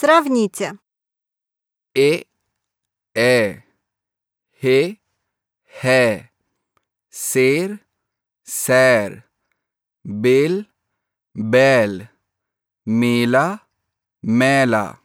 Сравните. Э, э, хе, хе, сер, сэр, бел, бел, мела, мела.